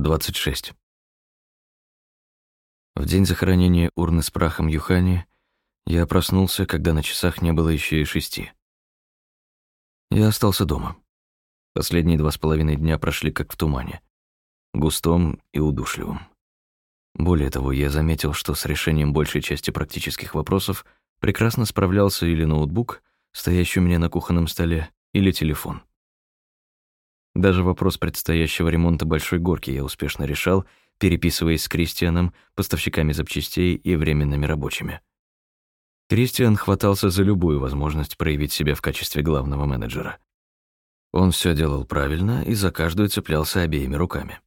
26. В день захоронения урны с прахом Юхани я проснулся, когда на часах не было еще и шести. Я остался дома. Последние два с половиной дня прошли как в тумане, густом и удушливом. Более того, я заметил, что с решением большей части практических вопросов прекрасно справлялся или ноутбук, стоящий у меня на кухонном столе, или телефон. Даже вопрос предстоящего ремонта большой горки я успешно решал, переписываясь с Кристианом, поставщиками запчастей и временными рабочими. Кристиан хватался за любую возможность проявить себя в качестве главного менеджера. Он все делал правильно и за каждую цеплялся обеими руками.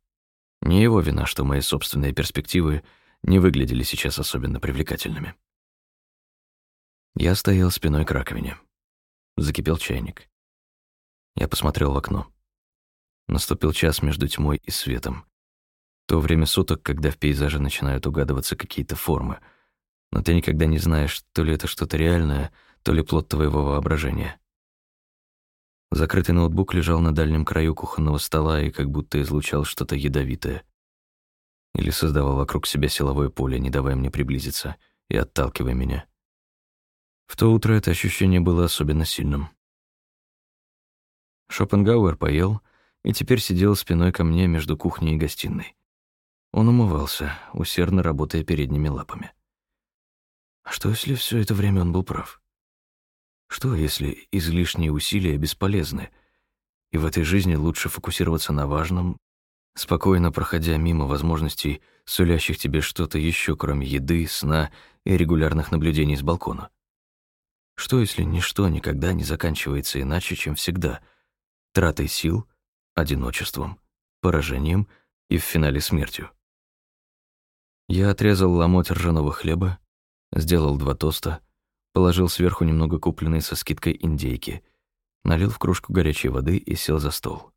Не его вина, что мои собственные перспективы не выглядели сейчас особенно привлекательными. Я стоял спиной к раковине. Закипел чайник. Я посмотрел в окно. Наступил час между тьмой и светом. То время суток, когда в пейзаже начинают угадываться какие-то формы, но ты никогда не знаешь, то ли это что-то реальное, то ли плод твоего воображения. Закрытый ноутбук лежал на дальнем краю кухонного стола и как будто излучал что-то ядовитое. Или создавал вокруг себя силовое поле, не давая мне приблизиться и отталкивая меня. В то утро это ощущение было особенно сильным. Шопенгауэр поел — и теперь сидел спиной ко мне между кухней и гостиной. Он умывался, усердно работая передними лапами. А что, если все это время он был прав? Что, если излишние усилия бесполезны, и в этой жизни лучше фокусироваться на важном, спокойно проходя мимо возможностей, сулящих тебе что-то еще, кроме еды, сна и регулярных наблюдений с балкона? Что, если ничто никогда не заканчивается иначе, чем всегда, тратой сил — одиночеством, поражением и в финале смертью. Я отрезал ломоть ржаного хлеба, сделал два тоста, положил сверху немного купленной со скидкой индейки, налил в кружку горячей воды и сел за стол.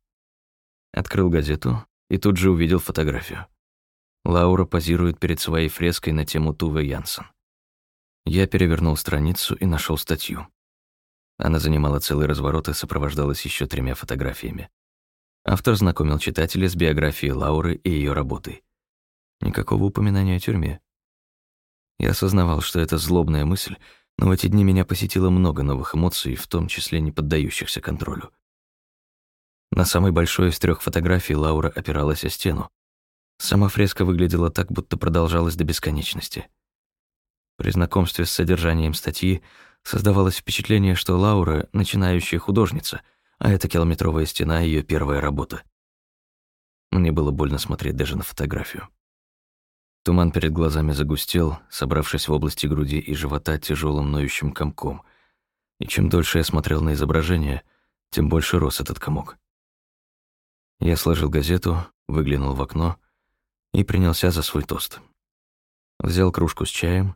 Открыл газету и тут же увидел фотографию. Лаура позирует перед своей фреской на тему Туве Янсен. Я перевернул страницу и нашел статью. Она занимала целый разворот и сопровождалась еще тремя фотографиями. Автор знакомил читателя с биографией Лауры и ее работой. Никакого упоминания о тюрьме. Я осознавал, что это злобная мысль, но в эти дни меня посетило много новых эмоций, в том числе не поддающихся контролю. На самой большой из трех фотографий Лаура опиралась о стену. Сама фреска выглядела так, будто продолжалась до бесконечности. При знакомстве с содержанием статьи создавалось впечатление, что Лаура — начинающая художница — а эта километровая стена — ее первая работа. Мне было больно смотреть даже на фотографию. Туман перед глазами загустел, собравшись в области груди и живота тяжелым ноющим комком. И чем дольше я смотрел на изображение, тем больше рос этот комок. Я сложил газету, выглянул в окно и принялся за свой тост. Взял кружку с чаем,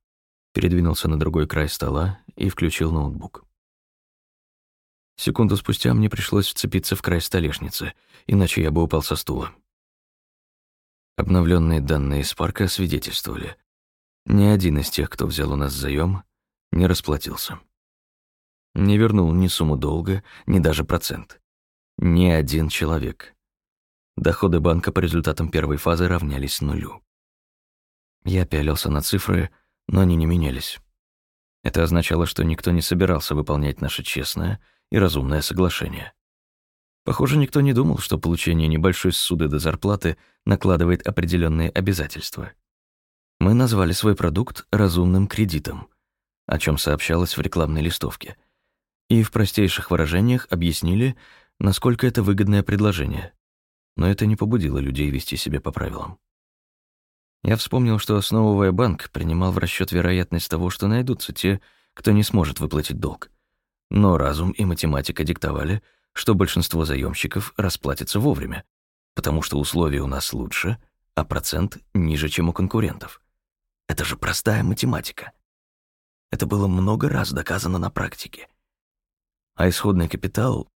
передвинулся на другой край стола и включил ноутбук. Секунду спустя мне пришлось вцепиться в край столешницы, иначе я бы упал со стула. Обновленные данные из парка свидетельствовали. Ни один из тех, кто взял у нас заем, не расплатился. Не вернул ни сумму долга, ни даже процент. Ни один человек. Доходы банка по результатам первой фазы равнялись нулю. Я пялился на цифры, но они не менялись. Это означало, что никто не собирался выполнять наше честное и разумное соглашение. Похоже, никто не думал, что получение небольшой ссуды до зарплаты накладывает определенные обязательства. Мы назвали свой продукт разумным кредитом, о чем сообщалось в рекламной листовке, и в простейших выражениях объяснили, насколько это выгодное предложение. Но это не побудило людей вести себя по правилам. Я вспомнил, что, основывая банк, принимал в расчет вероятность того, что найдутся те, кто не сможет выплатить долг. Но разум и математика диктовали, что большинство заемщиков расплатятся вовремя, потому что условия у нас лучше, а процент ниже, чем у конкурентов. Это же простая математика. Это было много раз доказано на практике. А исходный капитал,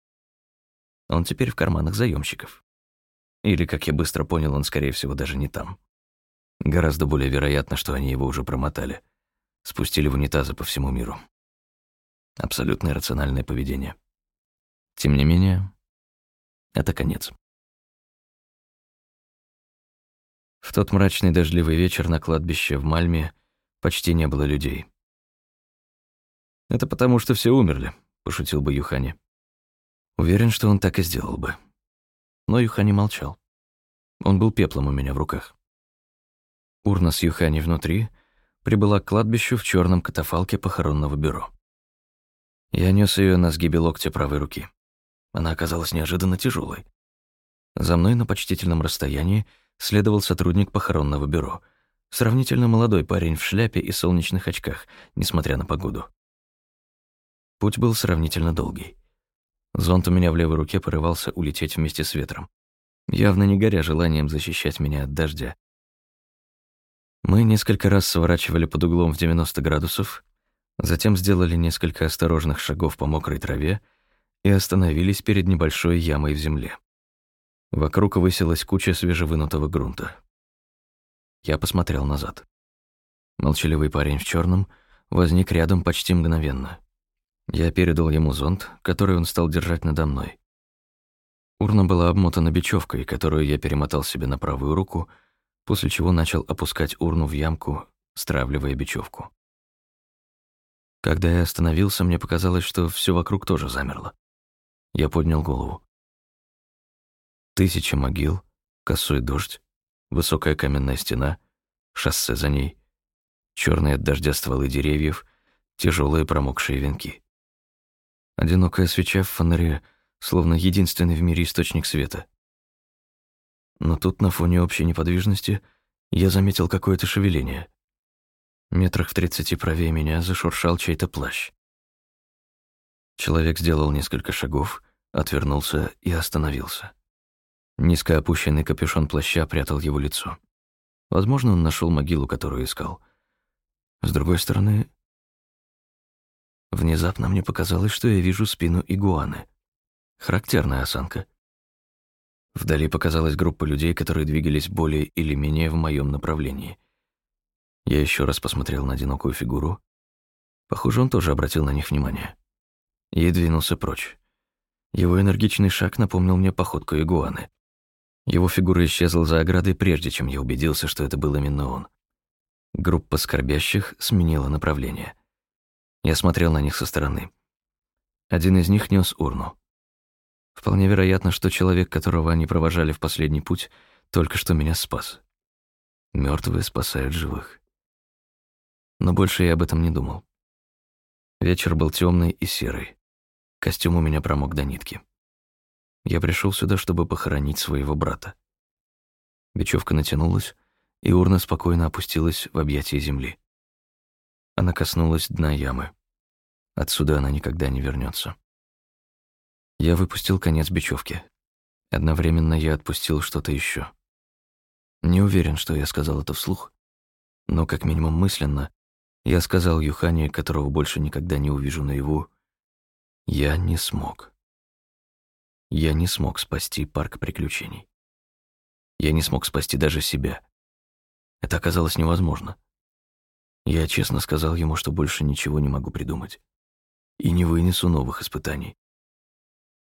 он теперь в карманах заемщиков. Или, как я быстро понял, он, скорее всего, даже не там. Гораздо более вероятно, что они его уже промотали, спустили в унитазы по всему миру. Абсолютно рациональное поведение. Тем не менее, это конец. тот мрачный дождливый вечер на кладбище в Мальме почти не было людей. «Это потому, что все умерли», — пошутил бы Юхани. Уверен, что он так и сделал бы. Но Юхани молчал. Он был пеплом у меня в руках. Урна с Юхани внутри прибыла к кладбищу в черном катафалке похоронного бюро. Я нес ее на сгибе локтя правой руки. Она оказалась неожиданно тяжелой. За мной на почтительном расстоянии следовал сотрудник похоронного бюро, сравнительно молодой парень в шляпе и солнечных очках, несмотря на погоду. Путь был сравнительно долгий. Зонт у меня в левой руке порывался улететь вместе с ветром, явно не горя желанием защищать меня от дождя. Мы несколько раз сворачивали под углом в 90 градусов, затем сделали несколько осторожных шагов по мокрой траве и остановились перед небольшой ямой в земле. Вокруг высилась куча свежевынутого грунта. Я посмотрел назад. Молчаливый парень в черном возник рядом почти мгновенно. Я передал ему зонт, который он стал держать надо мной. Урна была обмотана бечевкой, которую я перемотал себе на правую руку, после чего начал опускать урну в ямку, стравливая бечевку. Когда я остановился, мне показалось, что все вокруг тоже замерло. Я поднял голову. Тысяча могил, косой дождь, высокая каменная стена, шоссе за ней, черные от дождя стволы деревьев, тяжелые промокшие венки. Одинокая свеча в фонаре, словно единственный в мире источник света. Но тут, на фоне общей неподвижности, я заметил какое-то шевеление. Метрах в тридцати правее меня зашуршал чей-то плащ. Человек сделал несколько шагов, отвернулся и остановился. Низко опущенный капюшон плаща прятал его лицо. Возможно, он нашел могилу, которую искал. С другой стороны, Внезапно мне показалось, что я вижу спину игуаны. Характерная осанка. Вдали показалась группа людей, которые двигались более или менее в моем направлении. Я еще раз посмотрел на одинокую фигуру. Похоже, он тоже обратил на них внимание. И двинулся прочь. Его энергичный шаг напомнил мне походку игуаны. Его фигура исчезла за оградой, прежде чем я убедился, что это был именно он. Группа скорбящих сменила направление — я смотрел на них со стороны. Один из них нес урну. Вполне вероятно, что человек, которого они провожали в последний путь, только что меня спас. Мертвые спасают живых. Но больше я об этом не думал. Вечер был темный и серый. Костюм у меня промок до нитки. Я пришел сюда, чтобы похоронить своего брата. Бечевка натянулась, и урна спокойно опустилась в объятия земли. Она коснулась дна ямы. Отсюда она никогда не вернется. Я выпустил конец бечевки. Одновременно я отпустил что-то еще. Не уверен, что я сказал это вслух, но как минимум мысленно я сказал Юхане, которого больше никогда не увижу наяву, я не смог. Я не смог спасти парк приключений. Я не смог спасти даже себя. Это оказалось невозможно. Я честно сказал ему, что больше ничего не могу придумать. И не вынесу новых испытаний.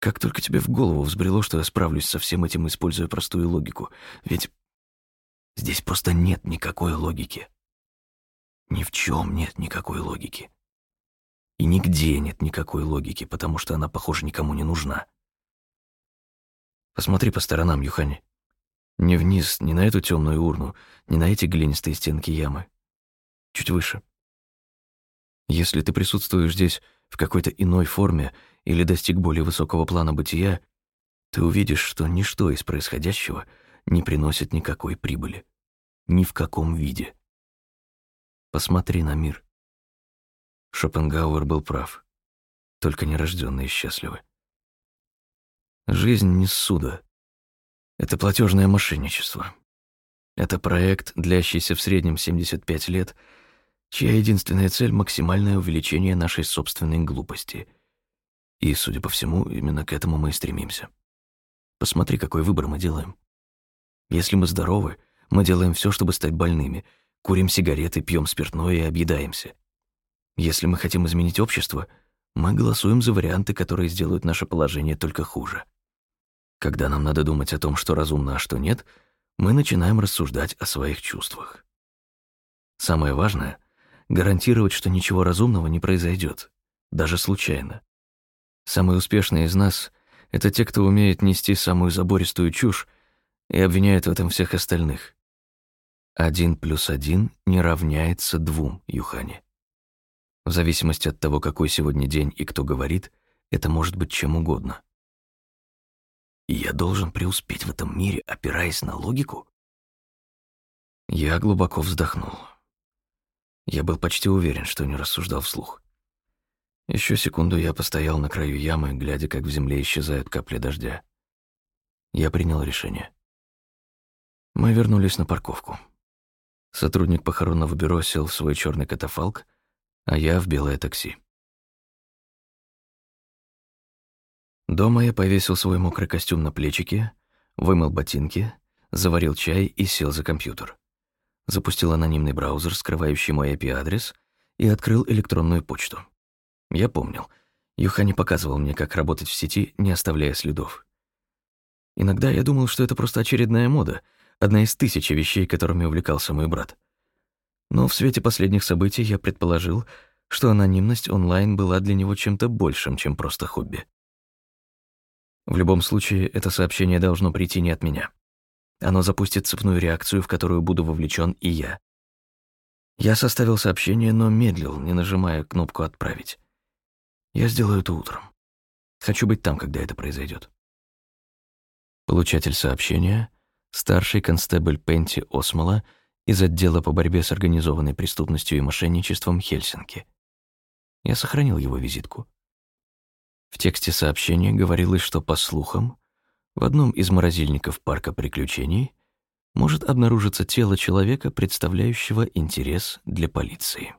Как только тебе в голову взбрело, что я справлюсь со всем этим, используя простую логику. Ведь здесь просто нет никакой логики. Ни в чем нет никакой логики. И нигде нет никакой логики, потому что она, похоже, никому не нужна. Посмотри по сторонам, Юхани. Не вниз, не на эту темную урну, не на эти глинистые стенки ямы чуть выше. Если ты присутствуешь здесь в какой-то иной форме или достиг более высокого плана бытия, ты увидишь, что ничто из происходящего не приносит никакой прибыли. Ни в каком виде. Посмотри на мир. Шопенгауэр был прав. Только нерожденные счастливы. Жизнь не ссуда. Это платежное мошенничество. Это проект, длящийся в среднем 75 лет — чья единственная цель — максимальное увеличение нашей собственной глупости. И, судя по всему, именно к этому мы и стремимся. Посмотри, какой выбор мы делаем. Если мы здоровы, мы делаем все, чтобы стать больными, курим сигареты, пьем спиртное и объедаемся. Если мы хотим изменить общество, мы голосуем за варианты, которые сделают наше положение только хуже. Когда нам надо думать о том, что разумно, а что нет, мы начинаем рассуждать о своих чувствах. Самое важное — гарантировать, что ничего разумного не произойдет, даже случайно. Самые успешные из нас — это те, кто умеет нести самую забористую чушь и обвиняют в этом всех остальных. Один плюс один не равняется двум, Юхани. В зависимости от того, какой сегодня день и кто говорит, это может быть чем угодно. И я должен преуспеть в этом мире, опираясь на логику? Я глубоко вздохнул. Я был почти уверен, что не рассуждал вслух. Еще секунду я постоял на краю ямы, глядя, как в земле исчезают капли дождя. Я принял решение. Мы вернулись на парковку. Сотрудник похоронного бюро сел в свой черный катафалк, а я в белое такси. Дома я повесил свой мокрый костюм на плечики, вымыл ботинки, заварил чай и сел за компьютер. Запустил анонимный браузер, скрывающий мой IP-адрес, и открыл электронную почту. Я помнил. Юхани показывал мне, как работать в сети, не оставляя следов. Иногда я думал, что это просто очередная мода, одна из тысячи вещей, которыми увлекался мой брат. Но в свете последних событий я предположил, что анонимность онлайн была для него чем-то большим, чем просто хобби. В любом случае, это сообщение должно прийти не от меня. Оно запустит цепную реакцию, в которую буду вовлечен и я. Я составил сообщение, но медлил, не нажимая кнопку «Отправить». Я сделаю это утром. Хочу быть там, когда это произойдет. Получатель сообщения — старший констебль Пенти Осмола из отдела по борьбе с организованной преступностью и мошенничеством Хельсинки. Я сохранил его визитку. В тексте сообщения говорилось, что, по слухам, в одном из морозильников парка приключений может обнаружиться тело человека, представляющего интерес для полиции.